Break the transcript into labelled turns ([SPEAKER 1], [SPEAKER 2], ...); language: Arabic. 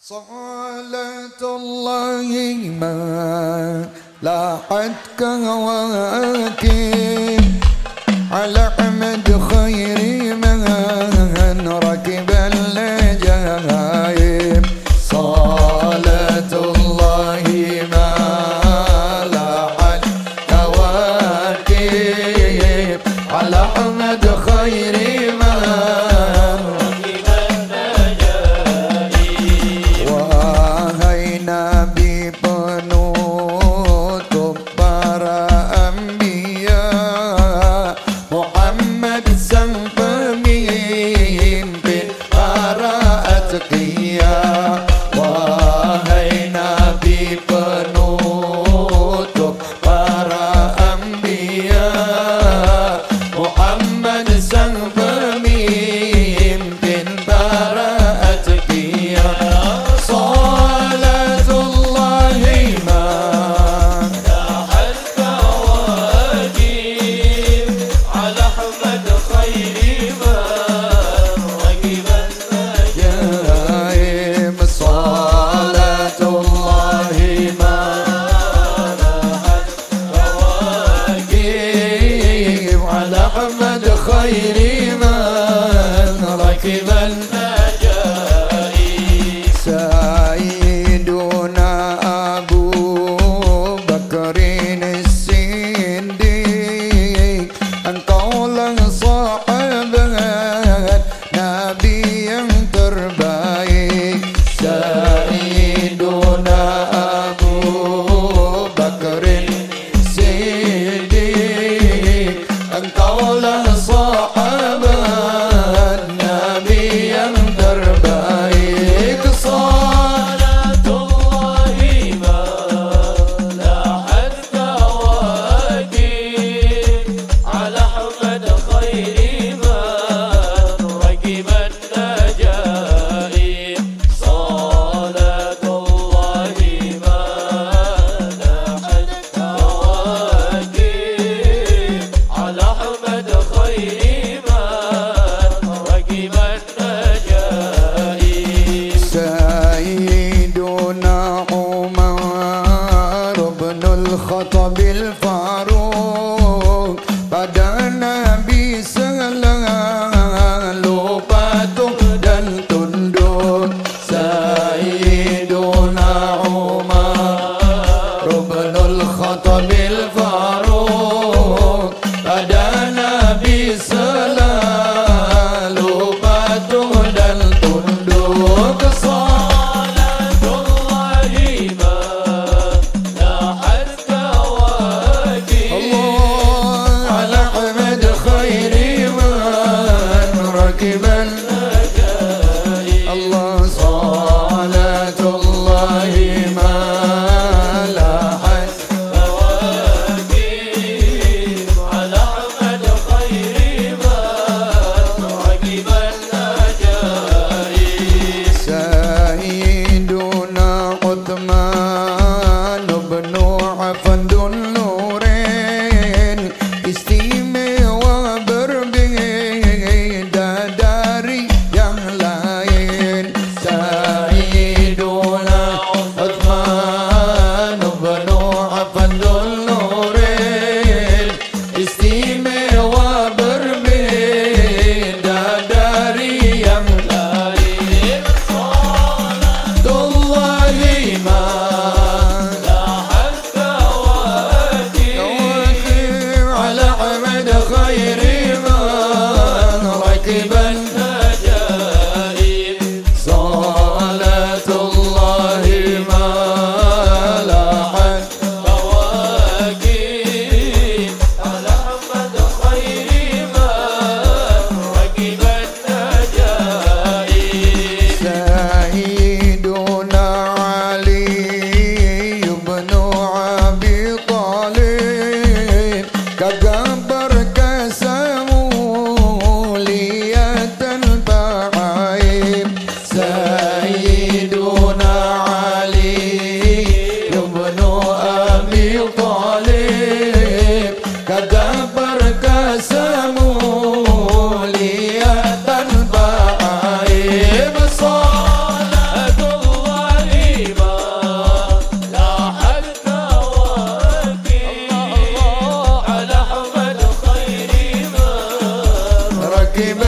[SPEAKER 1] صلاة الله ما لاحتك وأكيد. على أحمد خير من ركب الجهايم صلاة الله ما لاحتك وأكيد. على أحمد خير
[SPEAKER 2] على أحمد خير
[SPEAKER 1] من ركب Amil Fahri give me